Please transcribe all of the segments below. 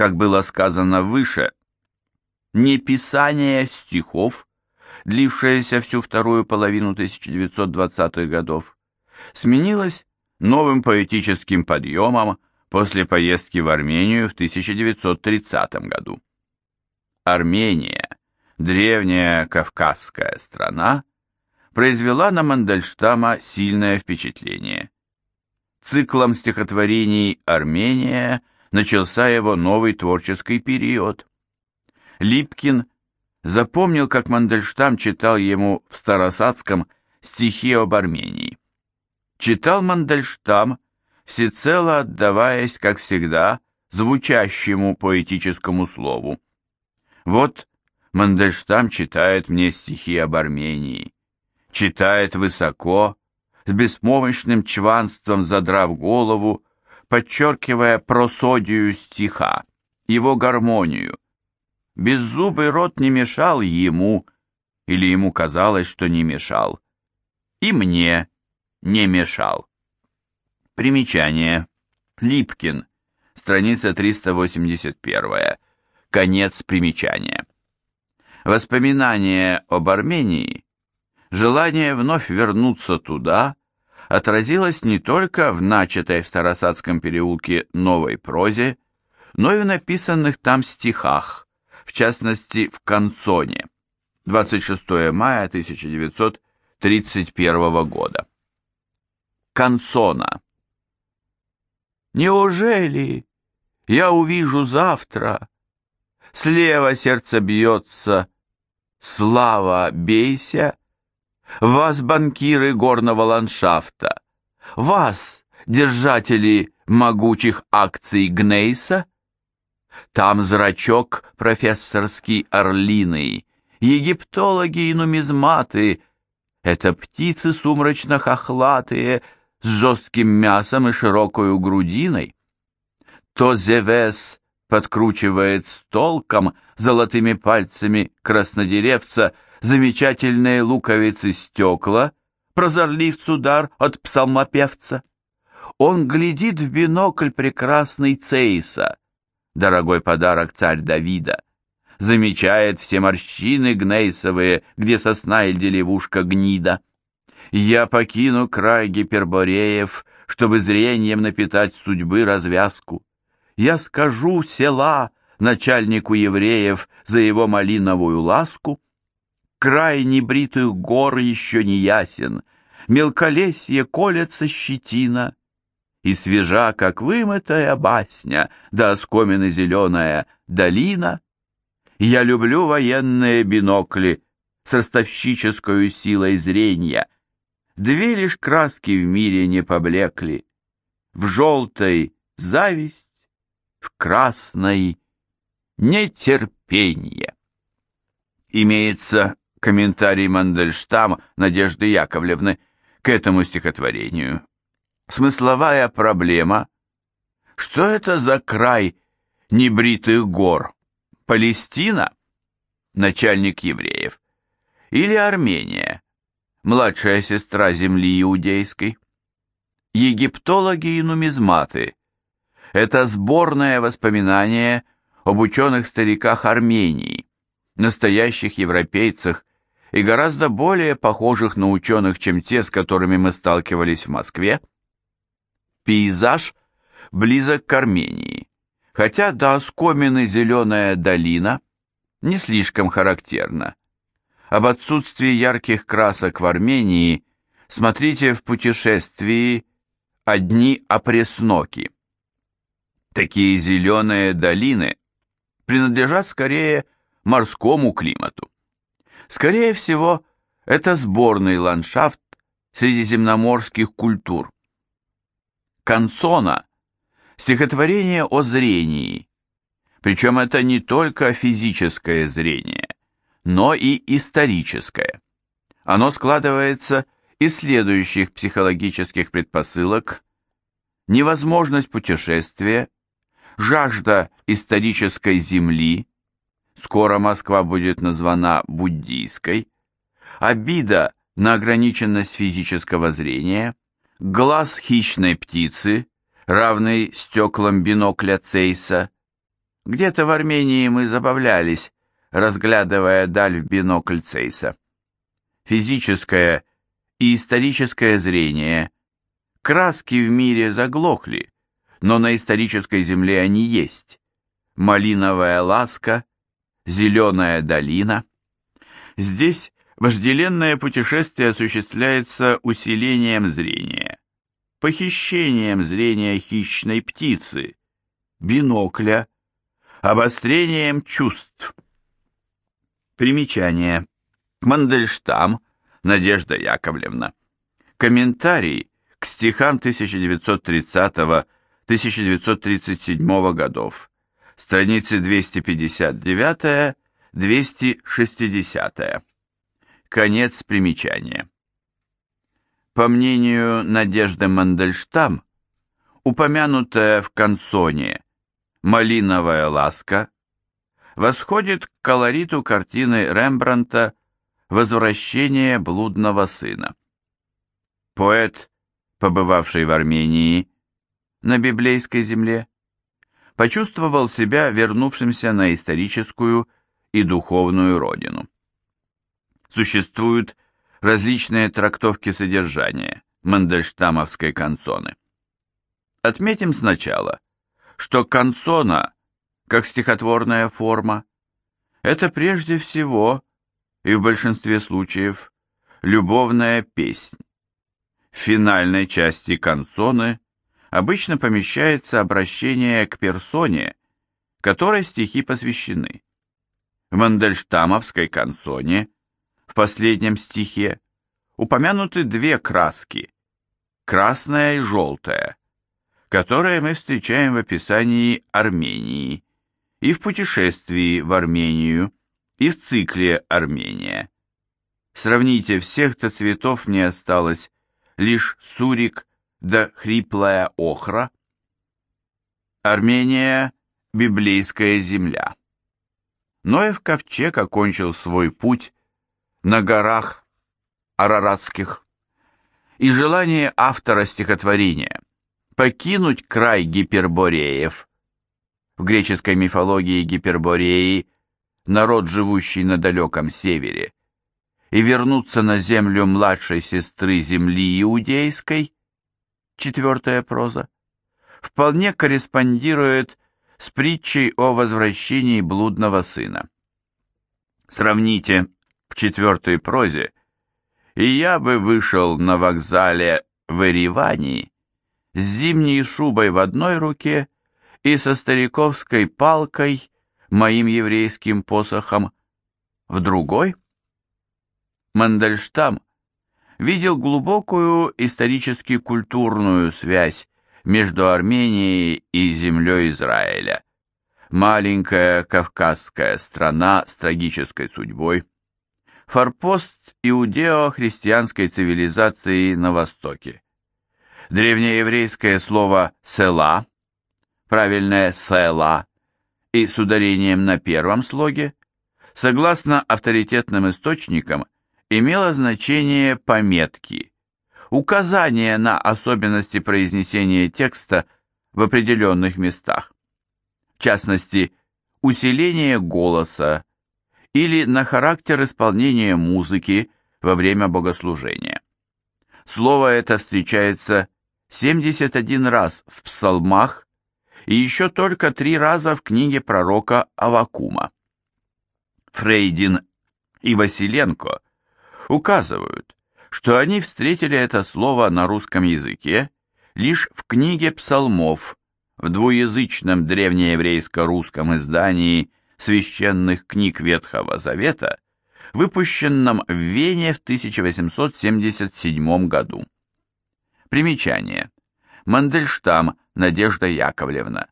как было сказано выше, не писание стихов, длившееся всю вторую половину 1920-х годов, сменилось новым поэтическим подъемом после поездки в Армению в 1930 году. Армения, древняя кавказская страна, произвела на Мандельштама сильное впечатление. Циклом стихотворений «Армения» начался его новый творческий период. Липкин запомнил, как Мандельштам читал ему в Старосадском стихи об Армении. Читал Мандельштам, всецело отдаваясь, как всегда, звучащему поэтическому слову. Вот Мандельштам читает мне стихи об Армении, читает высоко, с беспомощным чванством задрав голову, подчеркивая просодию стиха, его гармонию. Беззубый рот не мешал ему, или ему казалось, что не мешал. И мне не мешал. Примечание. Липкин. Страница 381. Конец примечания. Воспоминание об Армении, желание вновь вернуться туда, отразилось не только в начатой в Старосадском переулке новой прозе, но и в написанных там стихах, в частности в «Концоне» 26 мая 1931 года. Консона. Неужели я увижу завтра? Слева сердце бьется, слава, бейся. Вас, банкиры горного ландшафта, вас, держатели могучих акций Гнейса, там зрачок профессорский орлиный, египтологи и нумизматы, это птицы сумрачно-хохлатые, с жестким мясом и широкою грудиной. То Зевес подкручивает с толком золотыми пальцами краснодеревца замечательные луковицы стекла, прозорливцу дар от псалмопевца. Он глядит в бинокль прекрасный Цейса, дорогой подарок царь Давида, замечает все морщины гнейсовые, где сосна или деревушка гнида. Я покину край гипербореев, чтобы зрением напитать судьбы развязку. Я скажу села начальнику евреев за его малиновую ласку. Край небритых гор еще не ясен, мелколесье колется щетина, и свежа, как вымытая басня, да оскомина зеленая долина. Я люблю военные бинокли с ростовщической силой зрения — Две лишь краски в мире не поблекли. В желтой — зависть, в красной — нетерпение. Имеется комментарий Мандельштама Надежды Яковлевны к этому стихотворению. Смысловая проблема. Что это за край небритых гор? Палестина? Начальник евреев. Или Армения? младшая сестра земли иудейской. Египтологи и нумизматы – это сборное воспоминание об ученых-стариках Армении, настоящих европейцах и гораздо более похожих на ученых, чем те, с которыми мы сталкивались в Москве. Пейзаж близок к Армении, хотя до оскомины зеленая долина не слишком характерна. Об отсутствии ярких красок в Армении смотрите в путешествии «Одни опресноки». Такие зеленые долины принадлежат скорее морскому климату. Скорее всего, это сборный ландшафт средиземноморских культур. Консона – стихотворение о зрении, причем это не только физическое зрение но и историческое. Оно складывается из следующих психологических предпосылок невозможность путешествия, жажда исторической земли, скоро Москва будет названа буддийской, обида на ограниченность физического зрения, глаз хищной птицы, равный стеклам бинокля Цейса, Где-то в Армении мы забавлялись, разглядывая даль в бинокль Цейса. Физическое и историческое зрение. Краски в мире заглохли, но на исторической земле они есть. Малиновая ласка, зеленая долина. Здесь вожделенное путешествие осуществляется усилением зрения, похищением зрения хищной птицы, бинокля, обострением чувств. Примечание. Мандельштам Надежда Яковлевна. Комментарий к стихам 1930-1937 годов. Страницы 259-260. Конец примечания. По мнению Надежды Мандельштам, упомянутая в канцоне «Малиновая ласка» восходит к колориту картины Рембранта «Возвращение блудного сына». Поэт, побывавший в Армении, на библейской земле, почувствовал себя вернувшимся на историческую и духовную родину. Существуют различные трактовки содержания Мандельштамовской канцоны. Отметим сначала, что канцона, как стихотворная форма, это прежде всего, и в большинстве случаев, любовная песнь. В финальной части канцоны обычно помещается обращение к персоне, которой стихи посвящены. В Мандельштамовской канцоне – в последнем стихе упомянуты две краски, красная и желтая, которые мы встречаем в описании Армении и в путешествии в Армению, и в цикле Армения. Сравните, всех-то цветов мне осталось лишь сурик да хриплая охра. Армения – библейская земля. Ноев ковчег окончил свой путь на горах Араратских, и желание автора стихотворения покинуть край гипербореев. В греческой мифологии гипербореи – народ, живущий на далеком севере, и вернуться на землю младшей сестры земли иудейской, четвертая проза, вполне корреспондирует с притчей о возвращении блудного сына. Сравните в четвертой прозе, и я бы вышел на вокзале в Ереване с зимней шубой в одной руке и со стариковской палкой, моим еврейским посохом, в другой. Мандельштам видел глубокую исторически-культурную связь между Арменией и землей Израиля. Маленькая кавказская страна с трагической судьбой, форпост иудео-христианской цивилизации на Востоке. Древнееврейское слово «села», правильное «села» и с ударением на первом слоге, согласно авторитетным источникам, имело значение пометки, указание на особенности произнесения текста в определенных местах. В частности, усиление голоса, или на характер исполнения музыки во время богослужения. Слово это встречается 71 раз в псалмах и еще только три раза в книге пророка Авакума. Фрейдин и Василенко указывают, что они встретили это слово на русском языке лишь в книге псалмов в двуязычном древнееврейско-русском издании священных книг Ветхого Завета, выпущенном в Вене в 1877 году. Примечание. Мандельштам Надежда Яковлевна.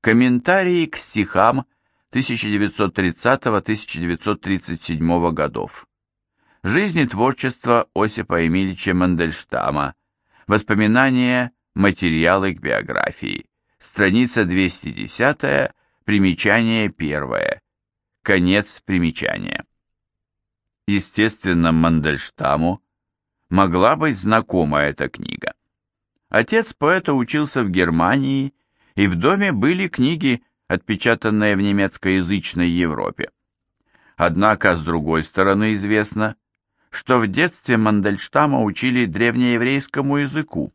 Комментарии к стихам 1930-1937 годов. Жизнь и творчество Осипа Эмильевича Мандельштама. Воспоминания, материалы к биографии. Страница 210 Примечание первое. Конец примечания. Естественно, Мандельштаму могла быть знакома эта книга. Отец поэта учился в Германии, и в доме были книги отпечатанные в немецкоязычной Европе. Однако, с другой стороны, известно, что в детстве Мандельштама учили древнееврейскому языку.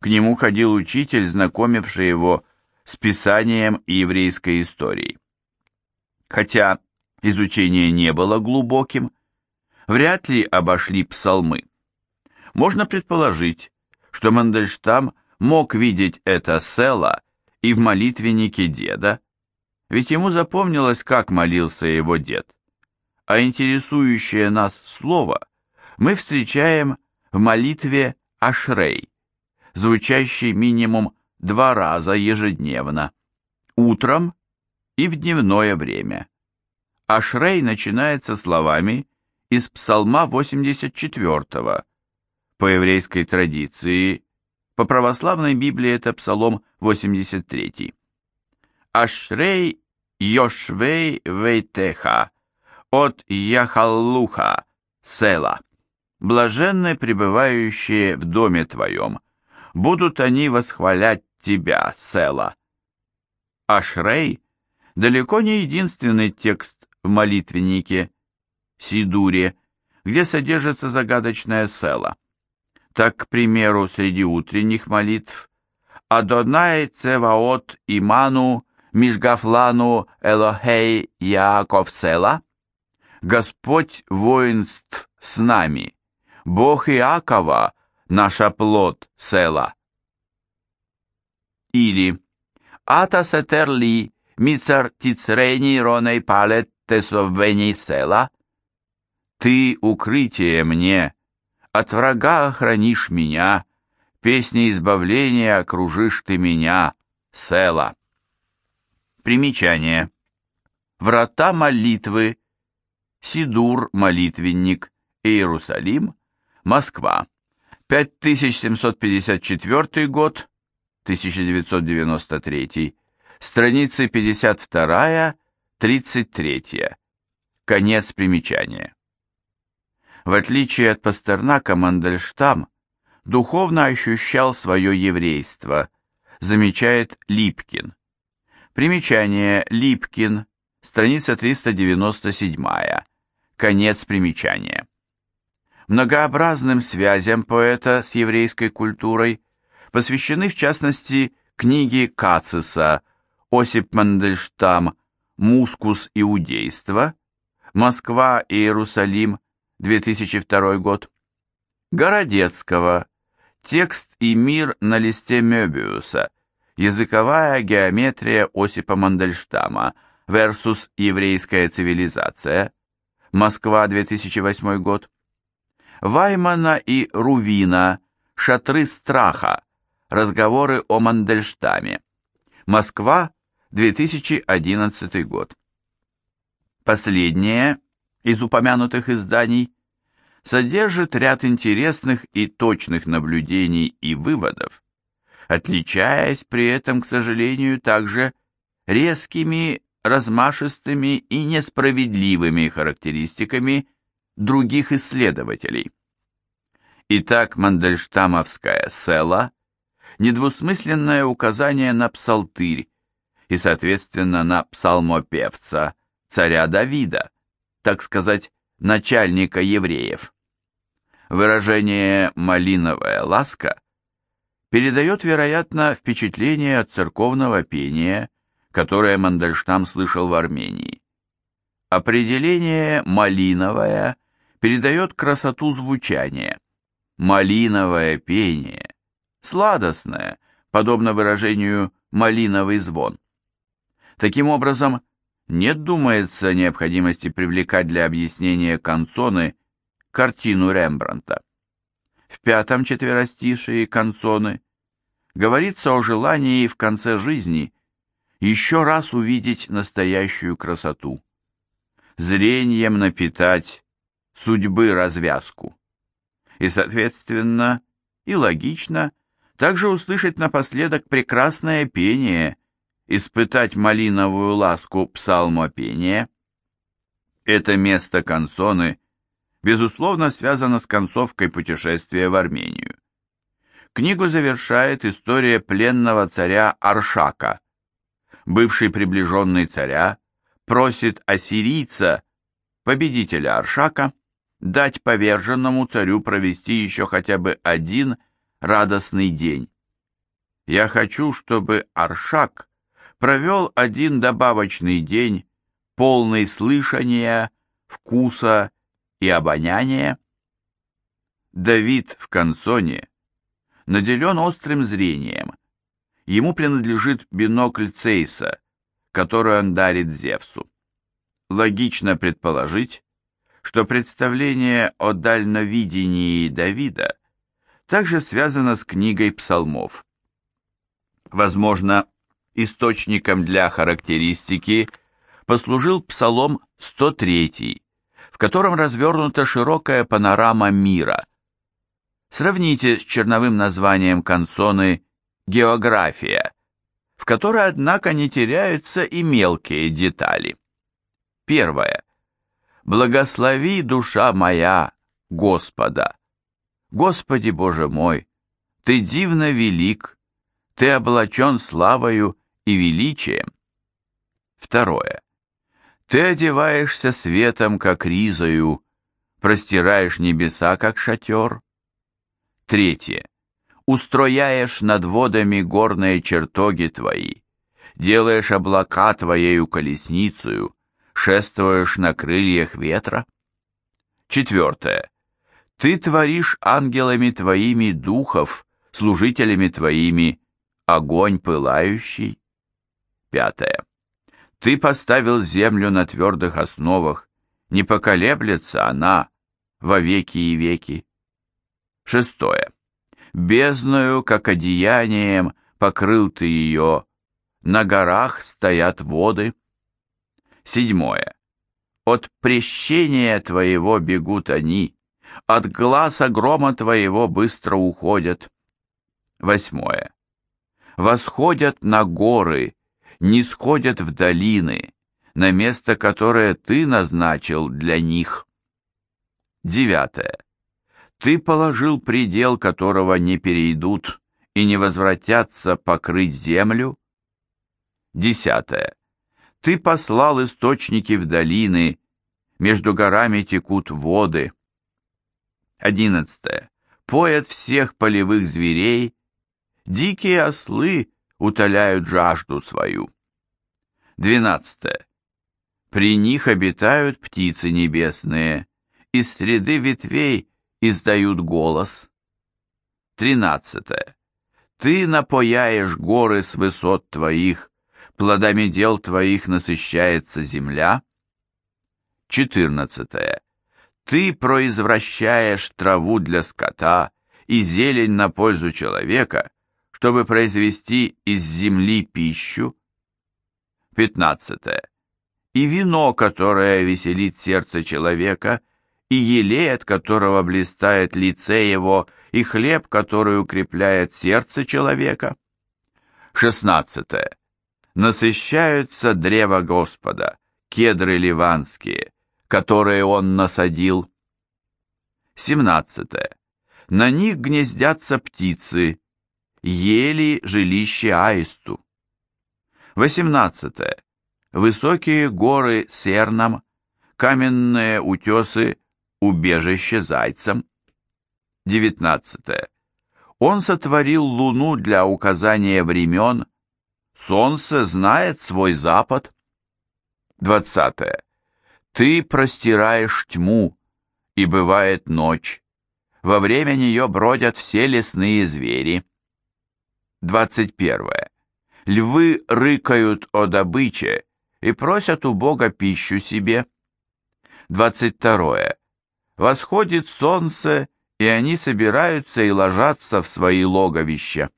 К нему ходил учитель, знакомивший его с писанием и еврейской историей. Хотя изучение не было глубоким, вряд ли обошли псалмы. Можно предположить, что Мандельштам мог видеть это села и в молитвеннике деда, ведь ему запомнилось, как молился его дед. А интересующее нас слово мы встречаем в молитве Ашрей, звучащей минимум два раза ежедневно, утром и в дневное время. Ашрей начинается словами из Псалма 84 по еврейской традиции, по православной Библии это Псалом 83. Ашрей Йошвей Вейтеха от Яхаллуха Села. Блаженны пребывающие в доме твоем, будут они восхвалять тебя, Села. Ашрей далеко не единственный текст в молитвеннике Сидуре, где содержится загадочное Села. Так, к примеру, среди утренних молитв «Адонай Цеваот Иману Мишгафлану Элохей Яаков Села» «Господь воинств с нами, Бог Иакова, наша плод Села». Или «Ата сетерли мицар тицрени роней палет тесоввений Села» «Ты укрытие мне, от врага охранишь меня, песней избавления окружишь ты меня, Села. Примечание. Врата молитвы. Сидур, молитвенник, Иерусалим, Москва. 5754 год, 1993, страницы 52-33. Конец примечания. В отличие от Пастернака, Мандельштам духовно ощущал свое еврейство, замечает Липкин. Примечание Липкин, страница 397, конец примечания. Многообразным связям поэта с еврейской культурой посвящены в частности книги Кациса «Осип Мандельштам. Мускус иудейства», «Москва и Иерусалим. 2002 год. Городецкого. Текст и мир на листе Мёбиуса. Языковая геометрия Осипа Мандельштама versus еврейская цивилизация. Москва, 2008 год. Ваймана и Рувина. Шатры страха. Разговоры о Мандельштаме. Москва, 2011 год. Последнее из упомянутых изданий содержит ряд интересных и точных наблюдений и выводов, отличаясь при этом, к сожалению, также резкими, размашистыми и несправедливыми характеристиками других исследователей. Итак, Мандельштамовская села – недвусмысленное указание на псалтырь и, соответственно, на псалмопевца, царя Давида – так сказать, начальника евреев. Выражение «малиновая ласка» передает, вероятно, впечатление от церковного пения, которое Мандельштам слышал в Армении. Определение «малиновая» передает красоту звучания. Малиновое пение, сладостное, подобно выражению «малиновый звон». Таким образом, нет, думается, необходимости привлекать для объяснения канцоны картину Рембранта. В пятом четверостишии канцоны говорится о желании в конце жизни еще раз увидеть настоящую красоту, зрением напитать судьбы развязку и, соответственно, и логично также услышать напоследок прекрасное пение испытать малиновую ласку псалмопения. Это место консоны, безусловно, связано с концовкой путешествия в Армению. Книгу завершает история пленного царя Аршака. Бывший приближенный царя, просит ассирийца, победителя Аршака, дать поверженному царю провести еще хотя бы один радостный день. Я хочу, чтобы Аршак провел один добавочный день, полный слышания, вкуса и обоняния. Давид в концоне наделен острым зрением. Ему принадлежит бинокль Цейса, который он дарит Зевсу. Логично предположить, что представление о дальновидении Давида также связано с книгой псалмов. Возможно, источником для характеристики послужил псалом 103, в котором развернута широкая панорама мира. Сравните с черновым названием консоны «География», в которой, однако, не теряются и мелкие детали. Первое. Благослови, душа моя, Господа. Господи Боже мой, Ты дивно велик, Ты облачен славою и величием. Второе. Ты одеваешься светом, как ризою, простираешь небеса, как шатер. Третье. Устрояешь над водами горные чертоги твои, делаешь облака твоею колесницею, шествуешь на крыльях ветра. Четвертое. Ты творишь ангелами твоими духов, служителями твоими, огонь пылающий. Пятое. Ты поставил землю на твердых основах, не поколеблется она во веки и веки. Шестое. Бездною, как одеянием, покрыл ты ее, на горах стоят воды. Седьмое. От прещения твоего бегут они, от глаза грома твоего быстро уходят. Восьмое. Восходят на горы, не сходят в долины, на место, которое ты назначил для них. Девятое. Ты положил предел, которого не перейдут и не возвратятся покрыть землю. Десятое. Ты послал источники в долины, между горами текут воды. Одиннадцатое. Поят всех полевых зверей, дикие ослы утоляют жажду свою. Двенадцатое. При них обитают птицы небесные, из среды ветвей издают голос. Тринадцатое. Ты напояешь горы с высот твоих, плодами дел твоих насыщается земля. Четырнадцатое. Ты произвращаешь траву для скота и зелень на пользу человека, чтобы произвести из земли пищу. Пятнадцатое. И вино, которое веселит сердце человека, и елей, от которого блистает лице его, и хлеб, который укрепляет сердце человека. Шестнадцатое насыщаются древа Господа, кедры ливанские, которые он насадил. 17. На них гнездятся птицы, ели жилище аисту. 18. Высокие горы серном, каменные утесы, убежище зайцам. 19. Он сотворил луну для указания времен, Солнце знает свой запад. Двадцатое. Ты простираешь тьму, и бывает ночь. Во время нее бродят все лесные звери. Двадцать первое. Львы рыкают о добыче и просят у Бога пищу себе. Двадцать второе. Восходит солнце, и они собираются и ложатся в свои логовища.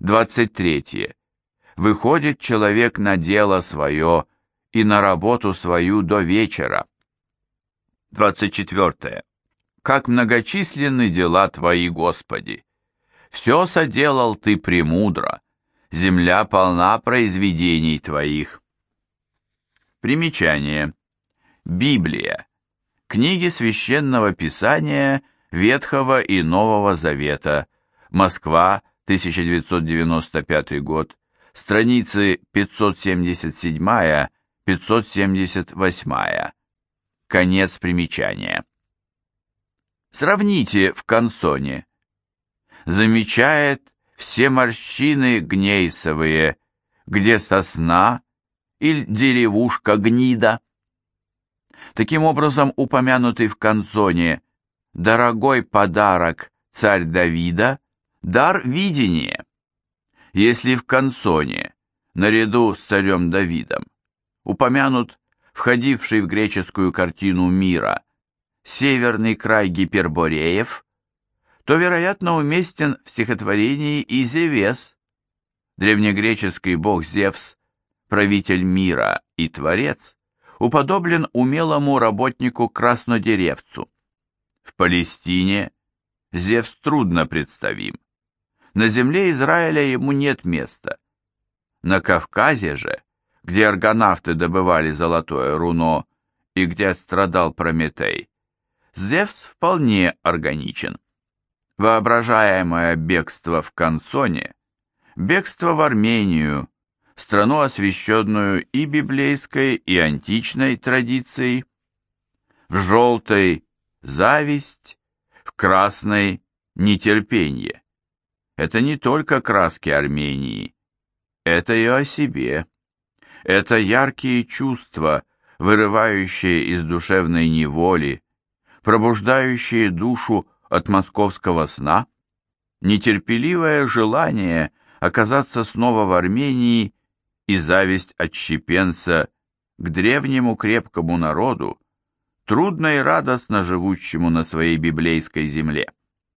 Двадцать третье выходит человек на дело свое и на работу свою до вечера. 24. Как многочисленны дела Твои, Господи! Все соделал Ты премудро, земля полна произведений Твоих. Примечание. Библия. Книги священного писания Ветхого и Нового Завета. Москва, 1995 год. страницы 577-578. Конец примечания. Сравните в консоне. Замечает все морщины гнейсовые, где сосна или деревушка гнида. Таким образом, упомянутый в консоне «дорогой подарок царь Давида» — дар видения. Если в консоне, наряду с царем Давидом, упомянут входивший в греческую картину мира северный край Гипербореев, то, вероятно, уместен в стихотворении и Зевес, древнегреческий бог Зевс, правитель мира и творец, уподоблен умелому работнику-краснодеревцу. В Палестине Зевс трудно представим. На земле Израиля ему нет места. На Кавказе же, где аргонавты добывали золотое руно и где страдал Прометей, Зевс вполне органичен. Воображаемое бегство в Консоне, бегство в Армению, страну, освященную и библейской, и античной традицией, в желтой – зависть, в красной – нетерпение. Это не только краски Армении, это и о себе. Это яркие чувства, вырывающие из душевной неволи, пробуждающие душу от московского сна, нетерпеливое желание оказаться снова в Армении и зависть отщепенца к древнему крепкому народу, трудно и радостно живущему на своей библейской земле.